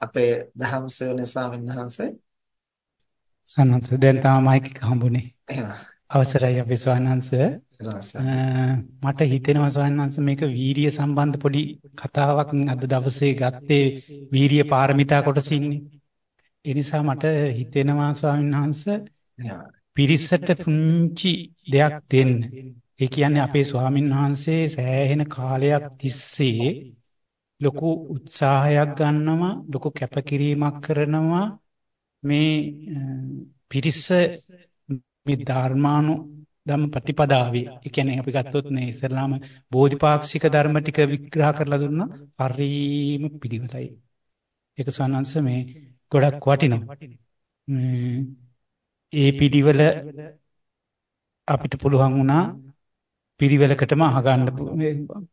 අපේ දහම් සෙවණේ ස්වාමීන් වහන්සේ සන්නස දැන් තමයි මයික් එක හම්බුනේ. අවසරයි අපි ස්වාමීන් මට හිතෙනවා ස්වාමීන් මේක වීරිය සම්බන්ධ පොඩි කතාවක් අද දවසේ ගත්තේ වීරිය පාරමිතා කොටස ඉන්නේ. ඒ නිසා මට හිතෙනවා ස්වාමීන් වහන්සේ පිරිසට පුංචි දෙයක් දෙන්න. ඒ කියන්නේ අපේ ස්වාමීන් වහන්සේ සෑහෙන කාලයක් තිස්සේ ලොකු උත්සාහයක් ගන්නවා ලොකු කැපකිරීමක් කරනවා. මේ පිරිස මේ ධර්මානු ධම්ම ප්‍රතිපදාවේ ඒ කියන්නේ අපි ගත්තොත් මේ ඉස්ලාම බෝධිපාක්ෂික ධර්ම ටික විග්‍රහ කරලා දුන්නා හරීම පිළිවෙලයි ඒක සවනංශ මේ ගොඩක් වටිනවා. ඒ පිළිවෙල අපිට පුළුවන් වුණා පිළිවෙලකටම අහගන්න.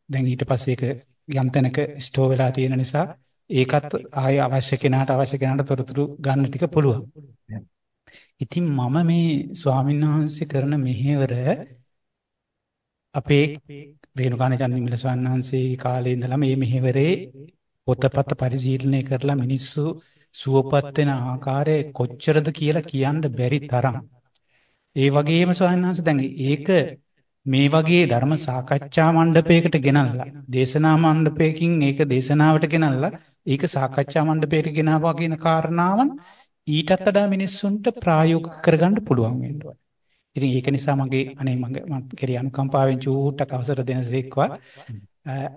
දැන් ඊට පස්සේ ඒක යම් තැනක ස්ටෝර් වෙලා තියෙන නිසා ඒකත් ආය අවශ්‍ය කෙනාට අවශ්‍ය කෙනාට තොරතුරු ගන්න ටික පුළුවන්. ඉතින් මම මේ ස්වාමීන් වහන්සේ කරන මෙහෙවර අපේ රේණුකාණ චන්දිමල ස්වාමීන් වහන්සේ කාලේ ඉඳලා මේ මෙහෙවරේ පොතපත පරිශීලනය කරලා මිනිස්සු සුවපත් වෙන ආකාරය කොච්චරද කියලා කියන්න බැරි තරම්. ඒ වගේම ස්වාමීන් වහන්සේ දැන් ඒක මේ වගේ ධර්ම සාකච්ඡා මණ්ඩපයකට ගෙනල්ලා දේශනා මණ්ඩපයකින් ඒක දේශනාවට ගෙනල්ලා ඒක සාකච්ඡා මණ්ඩපයකට ගෙනාවා කියන කාරණාවන් ඊටත් වඩා මිනිස්සුන්ට ප්‍රායෝගික කරගන්න පුළුවන් වෙන්න ඕනේ. ඉතින් ඒක නිසා මගේ අනේ මගේ මම කෙරේ අනුකම්පාවෙන් චූට්ටක් අවසර දෙනසේක්වා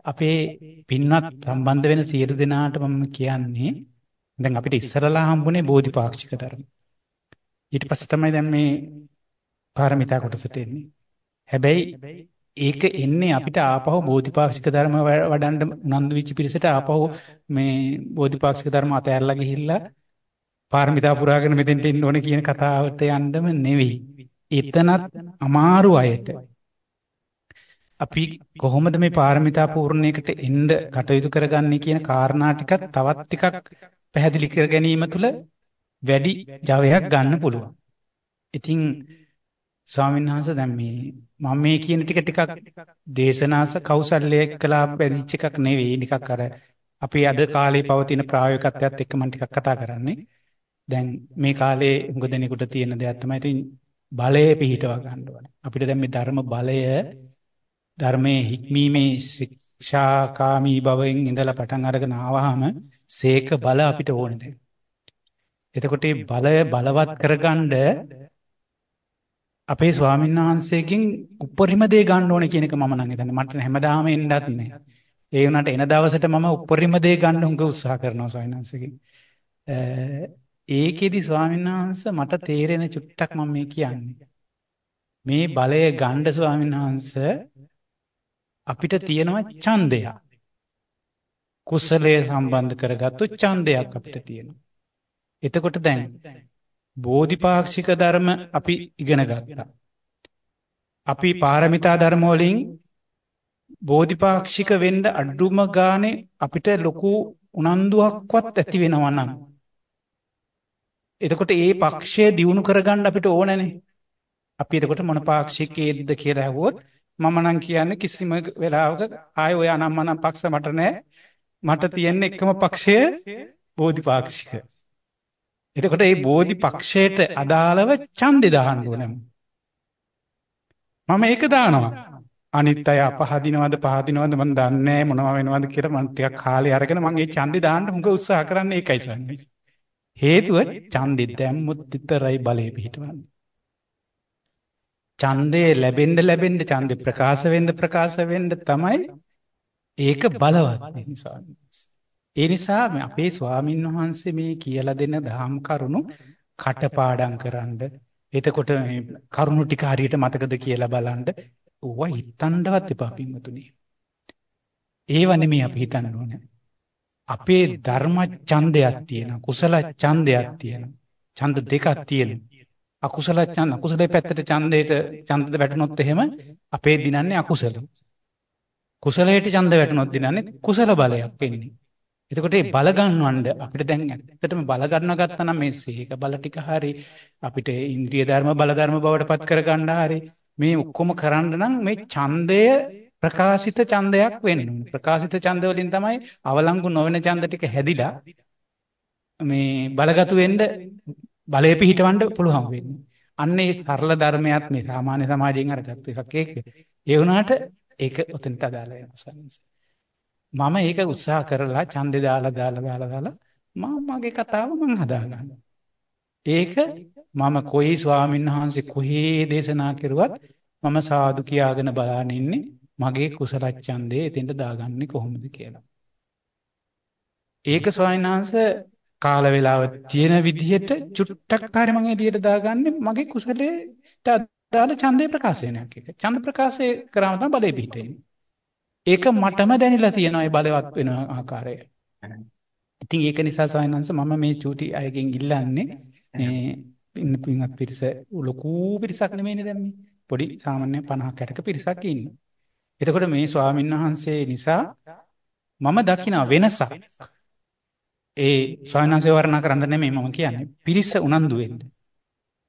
අපේ පින්වත් සම්බන්ධ වෙන සියලු දෙනාට මම කියන්නේ දැන් අපිට ඉස්සරලා හම්බුනේ බෝධිපාක්ෂික ධර්ම. ඊට පස්සේ තමයි දැන් මේ පාරමිතා කොටසට එන්නේ. හැබැයි ඒක එන්නේ අපිට ආපහු බෝධිපාක්ෂික ධර්ම වඩන්න උනන්දු වෙච්ච පිරිසට ආපහු මේ බෝධිපාක්ෂික ධර්ම අතහැරලා ගිහිල්ලා පාරමිතා පුරාගෙන මෙතෙන්ට එන්න ඕනේ කියන කතාවට යන්නම නෙවෙයි. එතනත් අමාරු අයට අපි කොහොමද මේ පාරමිතා පූර්ණයකට එන්න කටයුතු කරගන්නේ කියන කාරණා ටිකත් තවත් ටිකක් පැහැදිලි කර ගැනීම තුළ වැඩි ජවයක් ගන්න පුළුවන්. ඉතින් ස්වාමීන් වහන්සේ දැන් මේ මම මේ කියන ටික ටිකක් දේශනාස කෞසල්‍ය එක්කලා බැඳිච්ච එකක් නෙවෙයි නිකක් අර අපි අද කාලේ පවතින ප්‍රායෝගිකත්වයත් එක්ක මම ටිකක් කතා කරන්නේ. දැන් මේ කාලේ උගදෙනෙකුට තියෙන දෙයක් තමයි ඉතින් බලය පිහිටව ගන්න ඕනේ. අපිට දැන් මේ ධර්ම බලය ධර්මයේ හික්මීමේ ශික්ෂාකාමී භවෙන් ඉඳලා පටන් අරගෙන ආවහම සේක බල අපිට ඕනේ දැන්. එතකොට බලය බලවත් කරගන්න අපේ ස්වාමීන් වහන්සේගෙන් උපරිම දේ ගන්න ඕනේ කියන එක මම නම් හිතන්නේ. මට හැමදාම එන්නත් නෑ. ඒ වුණාට එන දවසට මම උපරිම දේ ගන්න උඟ උත්සාහ කරනවා ස්වාමීන් වහන්සේගෙන්. ඒකෙදි ස්වාමීන් වහන්සේ මට තේරෙන චුට්ටක් මම මේ කියන්නේ. මේ බලය ගන්න ස්වාමීන් වහන්සේ අපිට තියෙනවා ඡන්දයක්. කුසලයේ සම්බන්ධ කරගත්තු ඡන්දයක් අපිට තියෙනවා. එතකොට දැන් බෝධිපාක්ෂික ධර්ම අපි ඉගෙන ගත්තා. අපි පාරමිතා ධර්ම වලින් බෝධිපාක්ෂික වෙන්න අඩුම ගානේ අපිට ලොකු උනන්දුවක්වත් ඇති වෙනවා නම් එතකොට ඒ පක්ෂය දියුණු කරගන්න අපිට ඕනනේ. අපි එතකොට මොන පාක්ෂිකයේද කියලා අහුවොත් මම නම් කියන්නේ කිසිම වෙලාවක ආය ඔය අනම්මනම් පක්ෂ මට නැහැ. මට තියෙන එකම පක්ෂය බෝධිපාක්ෂික. එතකොට මේ බෝධිපක්ෂයට අදාළව ඡන්දේ දාන්න ඕනේ. මම ඒක දානවා. අනිත් අය අපහදිනවද පහදිනවද මම දන්නේ නැහැ මොනවා වෙනවද කියලා මම ටිකක් කාලේ අරගෙන මම මේ ඡන්දේ දාන්න හුඟ උත්සාහ කරන්නේ ඒකයි සන්නේ. හේතුව ඡන්දෙ දැම්මුත් විතරයි බලය පිහිටවන්නේ. ඡන්දේ ලැබෙන්න ලැබෙන්න ඡන්දේ ප්‍රකාශ වෙන්න ප්‍රකාශ වෙන්න තමයි ඒක බලවත් නිසා. ඒ නිසා අපේ ස්වාමින් වහන්සේ මේ කියලා දෙන දහම් කරුණු කටපාඩම් කරන්න එතකොට මේ කරුණු ටික හරියට මතකද කියලා බලන්න ඕවා හිතන්නවත් එපා පින්වතුනි. ඒව නෙමෙයි අපි හිතන්න ඕනේ. අපේ ධර්ම ඡන්දයක් තියෙනවා කුසල ඡන්දයක් තියෙනවා ඡන්ද දෙකක් තියෙනවා අකුසල ඡන්ද අකුසලයේ පැත්තට ඡන්දයට ඡන්දද වැටුනොත් එහෙම අපේ දිනන්නේ අකුසල කුසලයට ඡන්ද වැටුනොත් දිනන්නේ කුසල බලයක් වෙන්නේ එතකොට මේ බල ගන්නවන්න අපිට දැන් ඇත්තටම බල ගන්න ගත්තා නම් මේ සීක බල ටික හරි අපිට ඉන්ද්‍රිය ධර්ම බල ධර්ම බවට පත් කර ගන්න හරි මේ ඔක්කොම කරන්න නම් මේ ඡන්දය ප්‍රකාශිත ඡන්දයක් වෙන්න ඕනේ. ප්‍රකාශිත ඡන්ද වලින් තමයි අවලංගු නොවන ඡන්ද ටික හැදිලා මේ බලගතු වෙන්න බලය පිහිටවන්න පුළුවන් වෙන්නේ. අන්න ඒ සරල ධර්මයක් මේ සාමාන්‍ය සමාජයෙන් අරගත්තු එකක් ඒක. ඒ වුණාට ඒක ඔතනට අදාළ වෙනවා මම ඒක උත්සාහ කරලා ඡන්දේ දාලා දාලා දාලා දාලා මම මගේ කතාව මම හදාගන්නවා. ඒක මම කොයි ස්වාමීන් වහන්සේ කොහේ දේශනා කරුවත් මම සාදු කියාගෙන බලන් ඉන්නේ මගේ කුසල ඡන්දේ එතෙන්ට දාගන්නේ කොහොමද කියලා. ඒක ස්වාමීන් වහන්සේ කාල වේලාව තියෙන විදිහට චුට්ටක් හරි මම එළියට දාගන්නේ මගේ කුසලයට අදාළ ඡන්දේ ප්‍රකාශනයක් එක. ඡන්ද ප්‍රකාශය කරාම තමයි බලය පිහිටෙන්නේ. ඒක මටම දැනিলা තියෙනවා ඒ බලවත් වෙන ආකාරය. ඉතින් ඒක නිසා සායනංශ මම මේ චූටි අයගෙන් ඉල්ලන්නේ මේ ඉන්න පින්වත් පිරිස ලොකු පිරිසක් නෙමෙයිනේ දැන් මේ. පොඩි සාමාන්‍ය 50 60ක පිරිසක් ඉන්නේ. එතකොට මේ ස්වාමීන් වහන්සේ නිසා මම දකින වෙනසක් ඒ ස්වාමීන් වර්ණනා කරන්න නෙමෙයි මම කියන්නේ. පිරිස උනන්දු වෙන්න.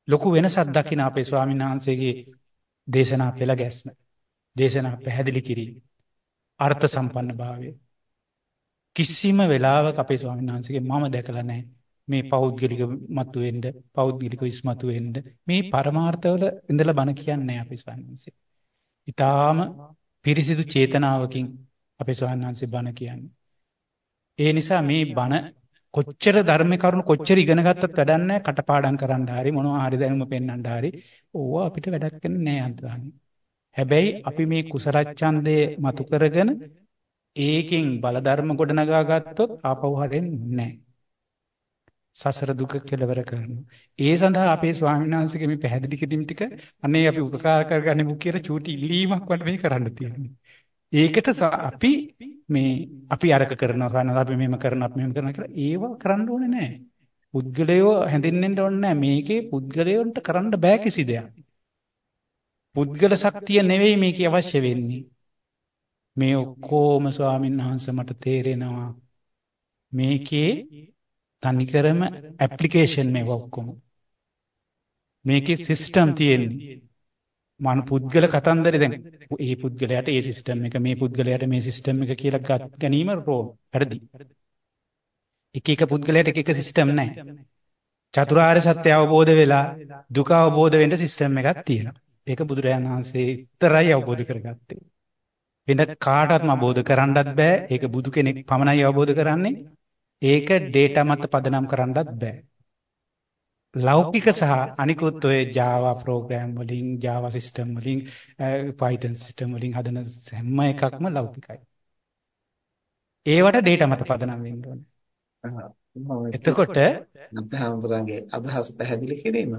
ලොකු වෙනසක් දකින අපේ ස්වාමීන් වහන්සේගේ දේශනා පෙළ ගැස්ම. දේශනා පැහැදිලි කිරීම. අර්ථ සම්පන්න භාවය. කිසිම වෙලාවක අපේ ස්වාමීන් වහන්සේගේ මම දැකලා නැහැ. මේ පෞද්ගලික මතුවෙන්න, පෞද්ගලික විස්මතු වෙන්න මේ පරමාර්ථවල ඉඳලා බණ කියන්නේ අපේ ස්වාමීන් වහන්සේ. ඊටාම පිරිසිදු චේතනාවකින් අපේ ස්වාමීන් වහන්සේ බණ කියන්නේ. ඒ නිසා මේ බණ කොච්චර ධර්ම කරුණු කොච්චර ඉගෙන ගත්තත් වැඩක් නැහැ කටපාඩම් කරන්න හරි මොනවා හරි දැනුම පෙන්වන්න හරි ඕවා අපිට වැඩක් වෙන්නේ නැහැ අන්තදාන්නේ. හැබැයි අපි මේ කුසල ඡන්දේ මතු කරගෙන ඒකෙන් බල ධර්ම ගොඩනගා ගත්තොත් ආපහු හරින්නේ නැහැ. සසර දුක කෙලවර කරනවා. ඒ සඳහා අපේ ස්වාමීන් වහන්සේගේ මේ පැහැදිලි කිරීම ටික අනේ අපි උපකාර කරගන්නමු කියලා චූටි ඉල්ලීමක් වල මේ කරන්න තියෙන්නේ. ඒකට අපි මේ අපි අරක කරනවා සානස අපි මෙහෙම කරනවා අපි මෙහෙම කරනවා කියලා ඒව කරන්න ඕනේ නැහැ. පුද්ගලයෝ හැඳින්වෙන්න ඕනේ නැහැ. මේකේ පුද්ගලයන්ට කරන්න බෑ කිසි දෙයක්. පුද්ගල ශක්තිය නෙවෙයි මේකේ අවශ්‍ය වෙන්නේ. මේ ඔක්කොම ස්වාමීන් වහන්සේ මට තේරෙනවා. මේකේ තනිකරම ඇප්ලිකේෂන් මේවා ඔක්කොම. මේකේ සිස්ටම් තියෙන්නේ. මන පුද්ගල කතන්දරේ දැන් මේ පුද්ගලයාට ඒ සිස්ටම් එක මේ පුද්ගලයාට මේ සිස්ටම් එක කියලා ගැනීම රෝ වැරදි. එක එක පුද්ගලයාට එක එක සිස්ටම් නැහැ. චතුරාර්ය සත්‍ය අවබෝධ වෙලා දුක අවබෝධ වෙන්න සිස්ටම් එකක් තියෙනවා. ඒක බුදුරජාණන් වහන්සේ විතරයි අවබෝධ කරගත්තේ. වෙන කාටවත් අවබෝධ කරන්නත් බෑ. ඒක බුදු කෙනෙක් පමණයි අවබෝධ කරන්නේ. ඒක ඩේටා මත පදනම් කරන්නත් බෑ. ලෞකික සහ අනිකුත් ඔය Java program වලින් Java system වලින් Python system වලින් හදන හැම එකක්ම ලෞකිකයි. ඒවට data මත පදනම් වෙන්න ඕනේ. එතකොට අපහාමුදුරන්ගේ අදහස් පැහැදිලි කිරීම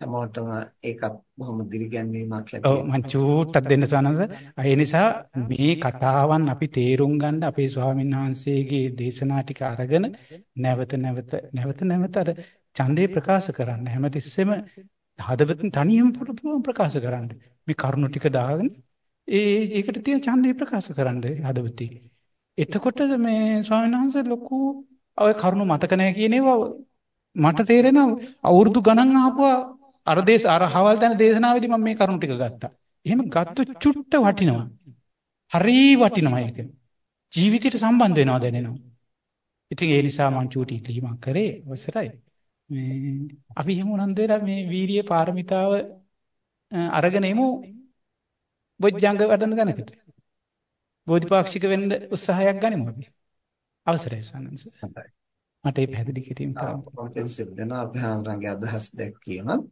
හැමෝටම ඒකත් බොහොම දිරිගැන්වීමක් හැටියට ඔව් මං චූට්ටක් දෙන්න සනස. ඒ නිසා මේ කතාවන් අපි තේරුම් ගන්න අපේ ස්වාමීන් වහන්සේගේ දේශනා ටික අරගෙන නැවත නැවත නැවත නැවත අර ඡන්දේ ප්‍රකාශ කරන්න. හැමතිස්සෙම හදවතින් තනියම පුළුවන් ප්‍රකාශ කරන්න. මේ කරුණු ටික දාගෙන ඒ ඒකට තියෙන ඡන්දේ ප්‍රකාශ කරන්න හදවතින්. එතකොට මේ ස්වාමීන් වහන්සේ ලොකු ඔය කරුණු මතක නැහැ කියන ඒවා මට තේරෙනවා. අවුරුදු ගණන් ආපුවා අර දේශ අර හවල් දැන දේශනාවේදී මම මේ කරුණු ටික ගත්තා. එහෙම ගත්ත චුට්ට වටිනවා. හරි වටිනවා ඒක. ජීවිතයට සම්බන්ධ වෙනවා දැනෙනවා. ඉතින් ඒ නිසා මං චූටි ඉල්ලීමක් කරේ අවසරයි. මේ අපි එහෙම උනන්දු වෙලා මේ වීරිය පාරමිතාව අරගෙන එමු බොජ්ජංග වඩන දැනකට. බෝධිපාක්ෂික වෙන්න උත්සාහයක් ගනිමු අපි. අවසරයි සන්නස. මට මේ පැහැදිලි කිරීම කරන්න. ඔකෙන් සිද්ධ වෙන අපේ ආන්දරන්ගේ අදහස් දැක්වීමත්